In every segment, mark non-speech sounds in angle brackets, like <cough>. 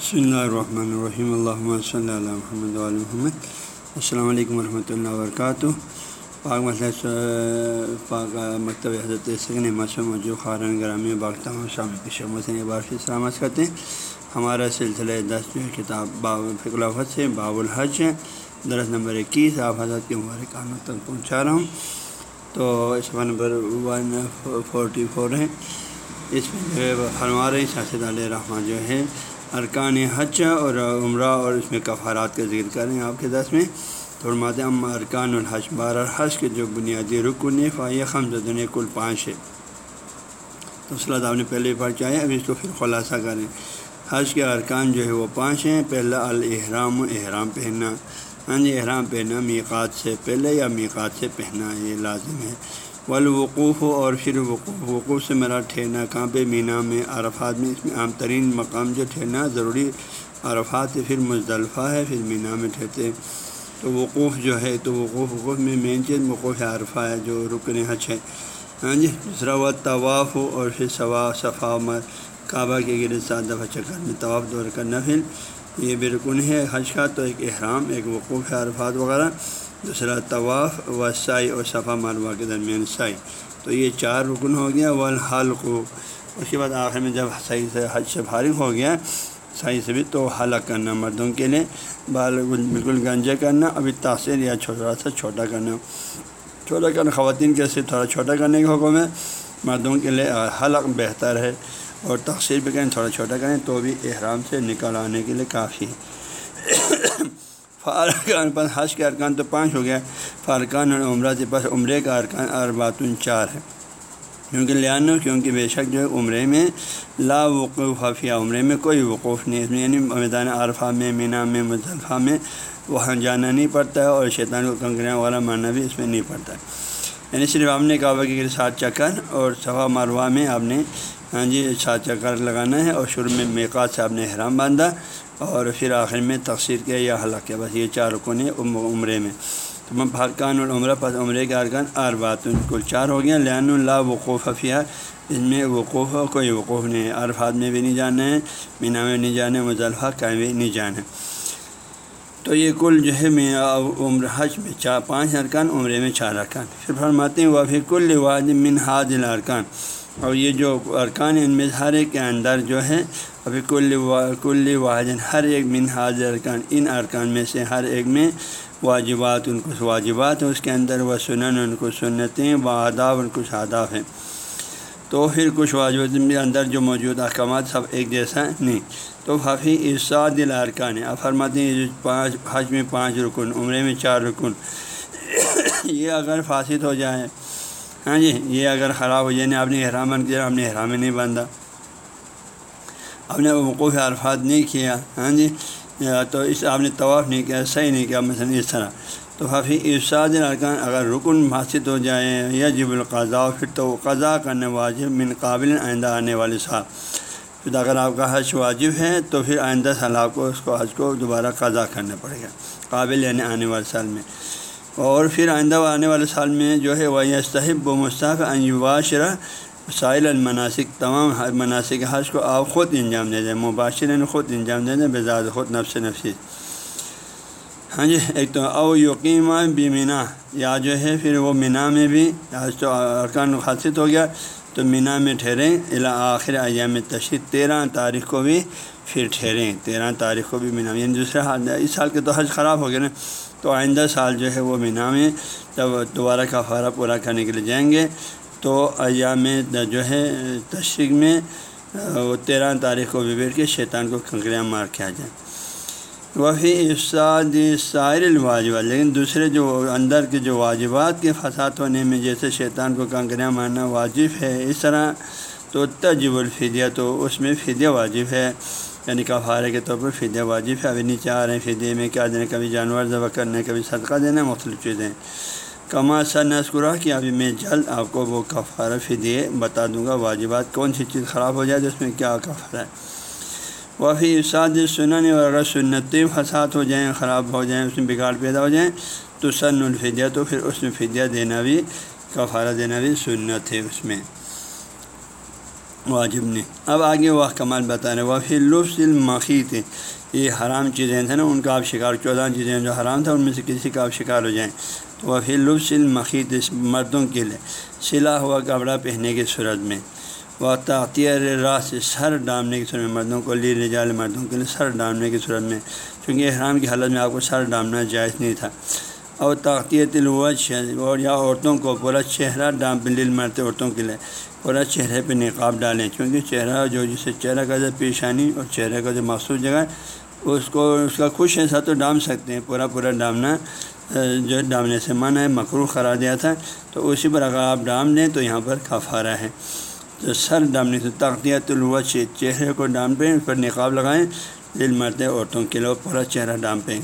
بسم اللہ الرحمن الرحیم اللہ صلی اللہ محمد علیہ محمد السلام علیکم ورحمۃ اللہ وبرکاتہ پاک مسئلہ پاک مکتب حضرت سکن مسلم جو خارن گرامی باغ شام کی شمت سے بار سے سلامت کرتے ہیں ہمارا سلسلہ دس جو ہے کتاب باب فکر الفت سے باب الحج ہے درس نمبر اکیس، آپ حضرت کے مبارکانوں تک پہنچا رہا ہوں. تو اس کا نمبر ون فورٹی فور ہے. اس میں جو ہے ہمارے سیاست علیہ رحمٰ جو ہے ارکان حج اور عمرہ اور اس میں کفارات کا ذکر کریں آپ کے دس میں۔ فرماتے ہم ارکان الحج، بارہ حج کے جو بنیادی رکن فائیہ خم دنیا کل پانچ ہے۔ تو صلاح آپ نے پہلے پڑھ چاہے اب اس کو پھر خلاصہ کریں۔ حج کے ارکان جو ہے وہ پانچ ہیں۔ پہلا الحرام و احرام پہننا۔ ہاں جی احرام پہننا، میقات سے پہلے یا میقات سے پہننا، یہ لازم ہے۔ والوقوف اور پھر وقوف وقوف سے میرا ٹھہرنا کہاں پہ مینا میں، عرفات میں، اس میں عام ترین مقام جو ٹھہرنا ضروری عرفات سے پھر مزدلفہ ہے، پھر مینا میں ٹھہرتے تو وقوف جو ہے، تو وقوف وقوف میں مین چیز وقوف عرفہ ہے جو رکن حج ہے۔ ہاں جی دوسرا وہ طواف ہو اور پھر ثوا صفا مر کعبہ کے گرد سات دفعہ چکر میں طواف، دور کرنا پھر یہ بھی رکن ہے۔ حج کا تو ایک احرام، ایک وقوف عرفات وغیرہ۔ دوسرا طواف و سائی اور صفا مروا کے درمیان سائی تو یہ چار رکن ہو گیا، والحلق۔ اس کے بعد آخر میں جب صحیح سے حج سے فارغ ہو گیا صحیح سے بھی تو حلق کرنا، مردوں کے لیے بال بالکل گنجے کرنا، ابھی تاثر یا چھوٹا سا چھوٹا کرنا۔ چھوٹا کرنا، خواتین کے صرف تھوڑا چھوٹا کرنے کا حکم ہے، مردوں کے لیے حلق بہتر ہے۔ اور تقسیر بھی کریں، تھوڑا چھوٹا کریں، تو بھی احرام سے نکل آنے کے لیے کافی ہے۔ فارکان پر حج کے ارکان تو پانچ ہو گیا فارکان اور عمرہ سے پاس عمرے کا ارکان ارباتن چار ہے۔ کیونکہ لیانو کیونکہ بے شک جو ہے عمرے میں لا وقوف حفیہ عمرے میں کوئی وقوف نہیں اس میں یعنی میدان عرفہ میں، مینا میں مصطلفہ میں وہاں جانا نہیں پڑتا ہے اور شیطان کو کنکریاں والا ماننا بھی اس میں نہیں پڑتا ہے۔ یعنی صرف آپ نے کعبہ کے سات چکر اور صفا مروا میں آپ نے ہاں جی سات چکر لگانا ہے اور شروع میں میکات سے آپ نے احرام باندھا۔ اور پھر آخر میں تقسیر کیا یا حلق کیا، بس یہ چار رکن ہے عمرے میں۔ تو میں بھارکان العمرہ پس عمرے کے ارکان اربات کل چار ہو گیا لین اللہ وقوف حفیہ اس میں وقوف، کوئی وقوف نہیں ہے۔ عرفات میں بھی نہیں جانا ہے، مینا میں نہیں جانا ہے مضلفہ کہیں بھی نہیں جانا ہے۔ تو یہ کل جو ہے میں عمر حج میں چار پانچ ارکان، عمرے میں چار ارکان۔ پھر فرماتے ہیں وہ کل واجب من حاض الارکان۔ اور یہ جو ارکان ان میں ہر ایک کے اندر جو ہے، ابھی کل کل واجن، ہر ایک من حاضر ارکان، ان ارکان میں سے ہر ایک میں واجبات، ان کو واجبات ہیں، اس کے اندر وہ سنن، ان کو سنتیں و آداب، ان کچھ آداب ہیں۔ تو پھر کچھ واجبات کے اندر جو موجود احکامات سب ایک جیسا نہیں۔ تو حفیع ارساد دل ارکان ہے فرماتے ہیں پانچ، حج میں پانچ رکن، عمرے میں چار رکن، یہ اگر فاسد ہو جائے ہاں جی یہ اگر خراب ہو جائے یعنی آپ نے احرام کیا، آپ نے احرام نہیں باندھا۔ آپ نے وقوف عرفات نہیں کیا ہاں جی تو اس آپ نے طواف نہیں کیا، صحیح نہیں کیا، مثلاً اس طرح۔ تو حفیع ارشاد ارکان، اگر رکن حاصل ہو جائے یا جب القضاء، پھر تو قضا کرنے واجب، من قابل آئندہ آنے والے صاحب۔ پھر اگر آپ کا حج واجب ہے، تو پھر آئندہ سال آپ کو، اس کو حج کو دوبارہ قضا کرنا پڑے گا، قابل یعنی آنے والے سال میں۔ اور پھر آئندہ آنے والے سال میں جو ہے وہ صحب و مصطف انواشرہ سائل المناسک، تمام مناسک حج کو آپ خود انجام دے دیں مباشر خود انجام دے دیں بزاد خود نفس نفسی ہاں جی ایک تو او یقینہ بھی مینا یا جو ہے پھر وہ مینا میں بھی آج تو ارکان خاصیت ہو گیا، تو مینا میں ٹھہریں الا آخر ایام تشریح تیرہ تاریخ کو بھی پھر ٹھہریں، تیرہ تاریخ کو بھی مینا یعنی دوسرے حال، اس سال کے تو حج خراب ہو گیا نا۔ تو آئندہ سال جو ہے وہ مینا میں جب دوبارہ کا فارہ پورا کرنے کے لیے جائیں گے۔ تو ایام جو ہے، تشریق میں، وہ تیرہ تاریخ کو بھی کے شیطان کو کنکریاں مار کے آ جائیں۔ وہی افساد سائر الواجبات، لیکن دوسرے جو اندر کے جو واجبات کے فساد ہونے میں جیسے شیطان کو کنکریاں مارنا واجب ہے، اس طرح تو تجب الفدیہ، تو اس میں فدیہ واجب ہے۔ یعنی کفارے کے طور پر فدیہ واجب ہے۔ ابھی نہیں چاہ رہے ہیں فدیے میں کیا دینا، کبھی جانور ذبح کرنا کبھی صدقہ دینا مختلف چیزیں کما سر نسکرا کہ ابھی میں جلد آپ کو وہ کفارہ فدیے بتا دوں گا۔ واجبات کون سی چیز خراب ہو جائے تو اس میں کیا کفارہ ہے۔ وہ پھر سنن اور اگر سنتیں فساد ہو جائیں، خراب ہو جائیں، اس میں بگاڑ پیدا ہو جائیں، تو سن الفدیہ تو پھر اس میں فدیہ دینا بھی، کفارہ دینا بھی سنت ہے اس میں۔ واجب نہیں۔ اب آگے وہ کمال بتا رہے وہ پھر لفظ المخی تھے یہ حرام چیزیں تھے نا، ان کا آپ شکار، چودہ چیزیں جو حرام تھا ان میں سے کسی کا آپ شکار ہو جائیں۔ تو وہ پھر لفظ المخیط مردوں کے لیے، سلا ہوا کپڑا پہننے کی صورت میں۔ وہ تعطیر راہ سے سر ڈالنے کی صورت میں، مردوں کو لی رجال مردوں کے لیے سر ڈالنے کی صورت میں۔ چونکہ احرام کی حالت میں آپ کو سر ڈالنا جائز نہیں تھا۔ اور طاقتیت الوج اور یا عورتوں کو پورا چہرہ ڈام بل مرتے عورتوں کے لیے۔ پورا چہرے پہ نقاب ڈالیں۔ کیونکہ چہرہ جو جسے چہرہ کا جو پیشانی اور چہرے کا جو مخصوص جگہ ہے، اس کو، اس کا خوش ایسا تو ڈام سکتے ہیں، پورا پورا ڈامنا جو ہے ڈامنے سے منع ہے مکرو قرار دیا تھا۔ تو اسی پر اگر آپ ڈام دیں تو یہاں پر کفارہ ہے۔ تو سر ڈامنے سے طاقتیت الوج چہرے کو ڈام پہ اس پر نقاب لگائیں۔ دل مرتے عورتوں کے لیے پورا چہرہ ڈام پہ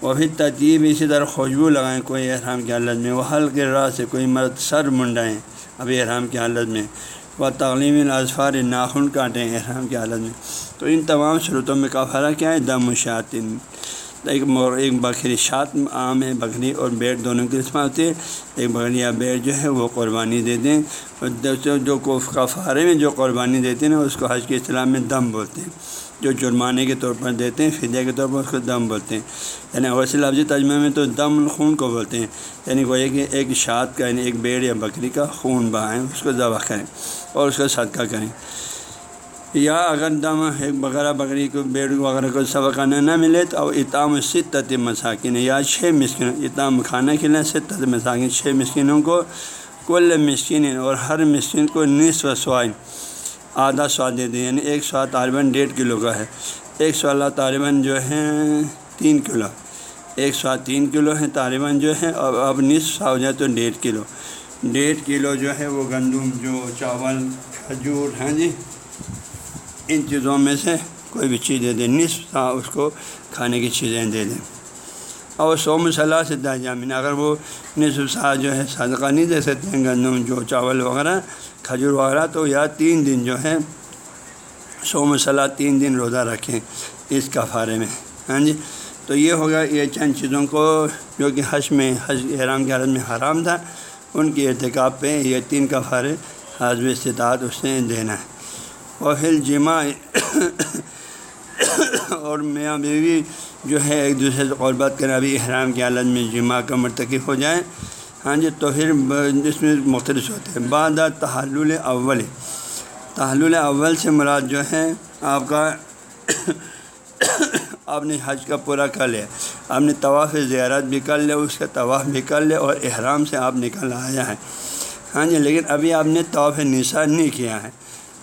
وہ بھی ترتیب، اسی طرح خوشبو لگائیں، کوئی احرام کی حالت میں وہ ہلکے راہ سے کوئی مرد سر منڈائیں۔ ابھی احرام کی حالت میں وہ تعلیم الاظفار ناخن کاٹیں احرام کی حالت میں۔ تو ان تمام صورتوں میں کا فرق کیا ہے دم شاطن ایک ایک بکری شات عام ہے، بکری اور بیٹ دونوں کی قسم ہوتی ہے ایک بکری یا بیٹ جو ہے وہ قربانی دے دیں۔ اور جو کفارے میں جو قربانی دیتے ہیں نا اس کو حج کے اسلام میں دم بولتے ہیں۔ جو جرمانے کے طور پر دیتے ہیں، فدیہ کے طور پر اس کو دم بولتے ہیں۔ یعنی ویسے لفظی تجمہ میں تو دم خون کو بولتے ہیں۔ یعنی وہ کہ ایک شاد کا یعنی ایک بیڑ یا بکری کا خون بہائیں، اس کو ذبح کریں اور اس کا صدقہ کریں۔ یا اگر دم ایک بکرا بکری کو، بیڑ وغیرہ کو سبق کرنا نہ ملے تو اتام ست مساکین، یا چھ مسکن اتام کھانا کھلائیں ست مساکین، چھ مسکینوں کو کل مسکین اور ہر مسکین کو نصف سوائن آدھا سواد دے دیں یعنی ایک سواد طالباً ڈیڑھ کلو کا ہے۔ ایک سو اللہ طالباً جو ہے تین کلو۔ ایک سواد تین کلو ہے طالباً جو ہے اب اب نصف ہو جائے تو ڈیڑھ کلو۔ ڈیڑھ کلو جو ہے وہ گندم، جو چاول، کھجور ہیں جی ان چیزوں میں سے کوئی بھی چیز دے دیں۔ نصف تھا اس کو کھانے کی چیزیں دے دیں۔ اور سو مسلح سے دا اگر وہ نصف سا جو ہے صدقہ نہیں دے سکتے ہیں گندم، جو چاول وغیرہ کھجور وغیرہ، تو یا تین دن جو ہے سو مسلح تین دن روزہ رکھیں اس کفارے میں۔ ہاں جی؟ تو یہ ہوگا، یہ چند چیزوں کو جو کہ حج میں، حج احرام کی حالت میں حرام تھا، ان کی ارتکاب پہ یہ تین کفارے حضب استطاعت اس نے دینا ہے۔ اور پھر جمع اور میاں بیوی جو ہے، ایک دوسرے سے قربت کریں، ابھی احرام کی حالت میں جمع کا مرتکب ہو جائیں۔ ہاں جی تو پھر اس میں مختلف ہوتے ہیں۔ بعد تحل اول۔ تحل اول سے مراد جو ہے، آپ کا <coughs> آپ نے حج کا پورا کر لیا۔ آپ نے طواف زیارت بھی کر لیا، اس کا طواف بھی کر لیا اور احرام سے آپ نکل آیا ہے ہاں جی لیکن ابھی آپ نے طواف نشان نہیں کیا ہے۔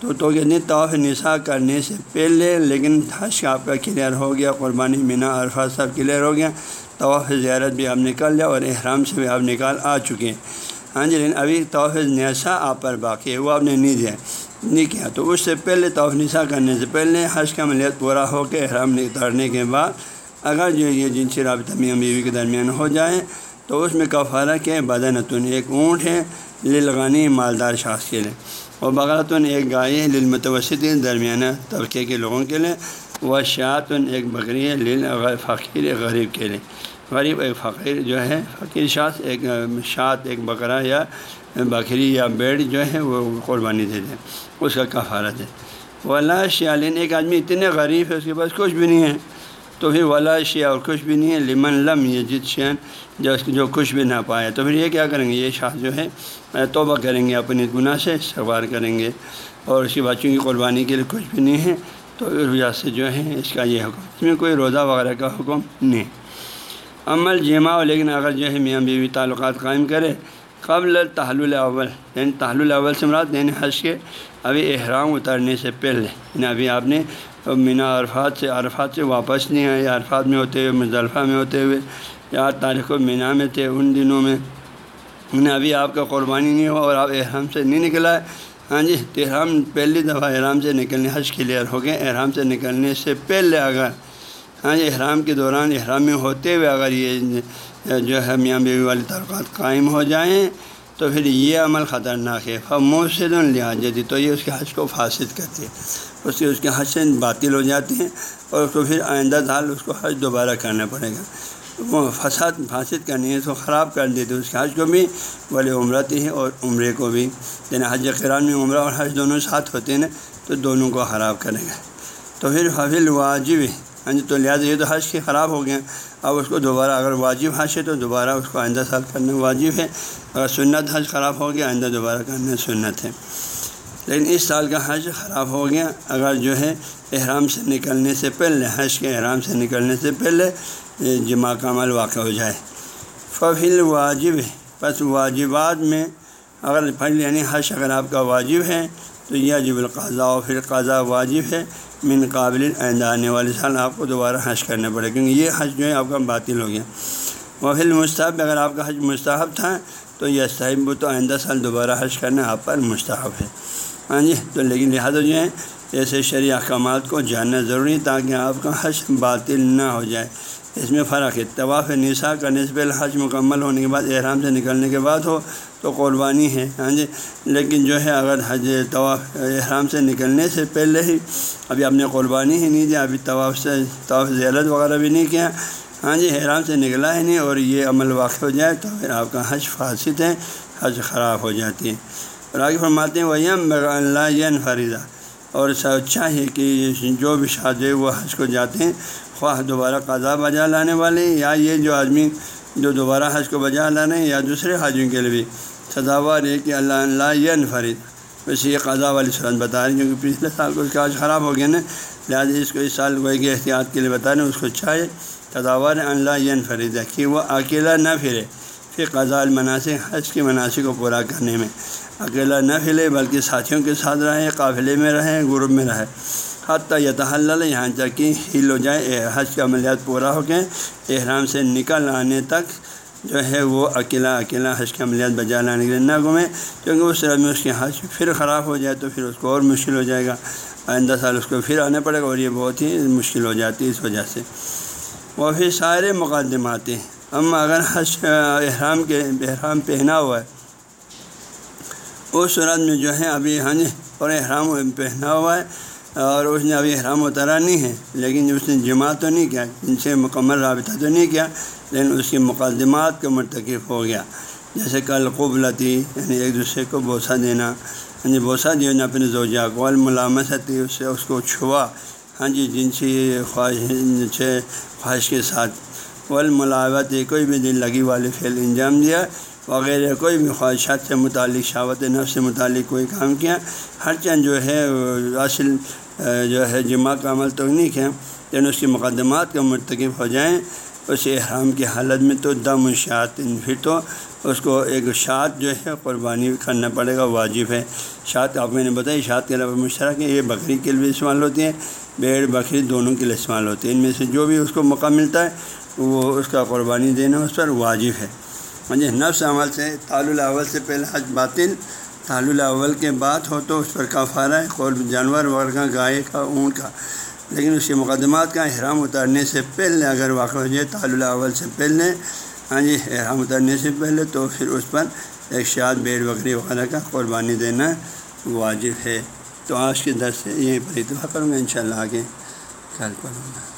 تو تو کہتے طواف نثا کرنے سے پہلے، لیکن حج آپ کا کلیئر ہو گیا، قربانی مینا عرفات سب کلیئر ہو گیا، طواف زیارت بھی آپ نکال لیا اور احرام سے بھی آپ نکال آ چکے ہیں۔ ہاں جی لیکن ابھی طواف نسا آپ پر باقی ہے، وہ آپ نے نہیں دیا، نہیں کیا۔ تو اس سے پہلے، طواف نسا کرنے سے پہلے حج کا ملیت پورا ہو کے احرام اتارنے کے بعد اگر جو یہ جنسی رابطہ میاں بیوی کے درمیان ہو جائے، تو اس میں کفارہ کے بدنتن ایک اونٹ ہے، للغانی مالدار شخص کے لیے۔ اور بغرتن ایک گائے ہے للمتوسط درمیانہ طبقے کے لوگوں کے لیے وہ شاعتن ایک بکری ہے لل فقیر غریب کے لیے غریب ایک فقیر جو ہے، فقیر شاخ ایک شاعت ایک بکرا یا بکری یا بیڑ جو ہے، وہ قربانی دے دیں اس کا کفارت ہے۔ ولا شیالین، ایک آدمی اتنے غریب ہے، اس کے پاس کچھ بھی نہیں ہے۔ تو پھر ولا شیا اور کچھ بھی نہیں ہے، لمن لم یہ جت شین جو جو کچھ بھی نہ پائے۔ تو پھر یہ کیا کریں گے؟ یہ شاخ جو ہے توبہ کریں گے اپنی گناہ سے سوار کریں گے۔ اور اس کی بچوں کی قربانی کے لیے کچھ بھی نہیں ہے، تو اس وجہ سے جو ہے، اس کا یہ حکم۔ اس میں کوئی روزہ وغیرہ کا حکم نہیں۔ عمل جمع لیکن اگر جو ہے میاں بیوی تعلقات قائم کرے قبل تحل اول یعنی تحل اول سے مراد یعنی حج کے ابھی احرام اترنے سے پہلے یعنی ابھی آپ نے مینا عرفات سے عرفات سے واپس نہیں آئے عرفات میں ہوتے ہوئے مضلفہ میں ہوتے ہوئے، یا تاریخ و مینا میں تھے، ان دنوں میں انہیں ابھی آپ کا قربانی نہیں ہوا اور آپ احرام سے نہیں نکلا ہے۔ ہاں جی تو احرام پہلی دفعہ احرام سے نکلنے، حج کلیئر ہو گئے، احرام سے نکلنے سے پہلے اگر ہاں جی احرام کے دوران احرام میں ہوتے ہوئے اگر یہ جو ہے میاں بیوی والی تعلقات قائم ہو جائیں تو پھر یہ عمل خطرناک ہے۔ فموسد لحاظ تو یہ اس کے حج کو فاسد کرتی ہے اس کے اس کے حج سے باطل ہو جاتے ہیں اور اس کو پھر آئندہ دھال اس کو حج دوبارہ کرنا پڑے گا۔ وہ فساد فاسد کرنی ہے اس کو خراب کر دیتے اس کے حج کو بھی بولے عمرت ہی اور عمرے کو بھی۔ یعنی حج قرآن میں عمرہ اور حج دونوں ساتھ ہوتے ہیں نا، تو دونوں کو خراب کرے گا۔ تو پھر حفیل واجب ہاں جی تو لہٰذا یہ تو حج کے خراب ہو گیا اب اس کو دوبارہ اگر واجب حج ہے تو دوبارہ اس کو آئندہ سال کرنا واجب ہے۔ اگر سنت حج خراب ہو گیا، آئندہ دوبارہ کرنا سنت ہے۔ لیکن اس سال کا حج خراب ہو گیا۔ اگر جو ہے احرام سے نکلنے سے پہلے، حج کے احرام سے نکلنے سے پہلے جمع کا عمل واقع ہو جائے۔ ففل واجب ہے۔ بس واجبات میں اگر پھل یعنی حج اگر آپ کا واجب ہے تو یہ جب القضاء و پھر قضا واجب ہے، من قابل آئندہ آنے والے سال آپ کو دوبارہ حج کرنا پڑے کیونکہ یہ حج جو ہے آپ کا باطل ہو گیا۔ وفیل مستحب اگر آپ کا حج مستحب تھا تو یہ صحیح تو آئندہ سال دوبارہ حج کرنا آپ پر مستحب ہے۔ ہاں جی تو لیکن لہٰذا جو ہے، ایسے شرع احکامات کو جاننا ضروری تاکہ آپ کا حج باطل نہ ہو جائے۔ اس میں فرق ہے۔ طواف نسا کا نسب الحج مکمل ہونے کے بعد احرام سے نکلنے کے بعد ہو تو قربانی ہے ہاں جی؟ لیکن جو ہے اگر حج طواف احرام سے نکلنے سے پہلے ہی ابھی آپ نے قربانی ہی نہیں دیا ابھی طواف سے طواف زیارت وغیرہ بھی نہیں کیا ہاں جی؟ احرام سے نکلا ہی نہیں اور یہ عمل واقع ہو جائے تو پھر آپ کا حج فاسد ہے، حج خراب ہو جاتی ہے۔ اور آگے فرماتے ہیں ویم اللہ فریضہ اور چاہیے کہ جو بھی شادی وہ حج کو جاتے ہیں۔ خواہ دوبارہ قضا بجا لانے والے یا یہ جو آدمی جو دوبارہ حج کو بجا لانے یا دوسرے حاجوں کے لیے بھی سزاوار ہے کہ اللہ اللہ ین فرید ویسے یہ قضا والی صورت بتا رہی کیونکہ پچھلے سال کو اس کا حج خراب ہو گیا نا، لہٰذا اس کو اس سال کوئی کہ احتیاط کے لیے بتا رہے ہیں اس کو چاہے سزاوار اللہ ین فرید ہے کہ وہ اکیلا نہ پھرے۔ پھر قضا المناسب حج کے مناسب کو پورا کرنے میں اکیلا نہ پھیلے بلکہ ساتھیوں کے ساتھ رہیں قافلے میں رہیں گروپ میں رہے۔ حتیٰ یتحل یہاں تک کہ ہل ہو جائے حج کا عملیات پورا ہو کے احرام سے نکل آنے تک جو ہے وہ اکیلا اکیلا حج کے عملیات بجا لانے کے لیے نہ گھومے، کیونکہ اس طرح میں اس کے حج پھر خراب ہو جائے تو پھر اس کو اور مشکل ہو جائے گا۔ آئندہ سال اس کو پھر آنا پڑے گا اور یہ بہت ہی مشکل ہو جاتی ہے اس وجہ سے۔ وہ پھر سارے مقدمات ہیں۔ اما اگر حج احرام کے احرام پہنا ہوا ہے، اس صورت میں جو ہے ابھی ہاں اور احرام پہنا ہوا ہے اور اس نے ابھی احرام اترا نہیں ہے، لیکن اس نے جمع تو نہیں کیا، ان سے مکمل رابطہ تو نہیں کیا، لیکن اس کی مقدمات کا مرتکب ہو گیا۔ جیسے کل قبلتی یعنی ایک دوسرے کو بوسہ دینا۔ ہاں جی بوسہ دینا اپنے زوجہ کو الملامتی اس سے اس کو چھوا۔ ہاں جی جن سے خواہش خواہش کے ساتھ۔ والملاوت کوئی بھی دل لگی والی فعل انجام دیا، وغیرہ کوئی بھی خواہشات سے متعلق شاوت نفس سے متعلق کوئی کام کیا، ہر چند جو ہے اصل جو ہے جمع کا عمل تو نہیں لیکن یعنی اس کی مقدمات کا مرتکب ہو جائیں، اس احرام کی حالت میں تو دم شاعت پھر تو اس کو ایک شاعت جو ہے قربانی کرنا پڑے گا، واجب ہے۔ شاعت آپ میں نے بتائی شاعت کے علاوہ مشترک ہے یہ بکری کے لیے استعمال ہوتی ہے بیڑ، بکری دونوں کے لیے استعمال ہوتی ہے ان میں سے جو بھی اس کو موقع ملتا ہے، وہ اس کا قربانی دینا اس پر واجب ہے۔ ہاں جی نفس عمل سے تعال الاول سے پہلے حج باطل تعال الاول کے بعد ہو تو اس پر کافارہ ہے، قول جانور وغیرہ کا، گائے کا، اونٹ کا۔ لیکن اس کے مقدمات کا احرام اتارنے سے پہلے اگر واقع ہو جائے تعال الاول سے پہلے ہاں جی احرام اتارنے سے پہلے تو پھر اس پر ایک شاد بیڑ بکری وغیرہ کا قربانی دینا واجب ہے۔ تو آج کے درس سے یہیں پر اتفاق کروں گا ان شاء اللہ آگے کل پڑھوں گا۔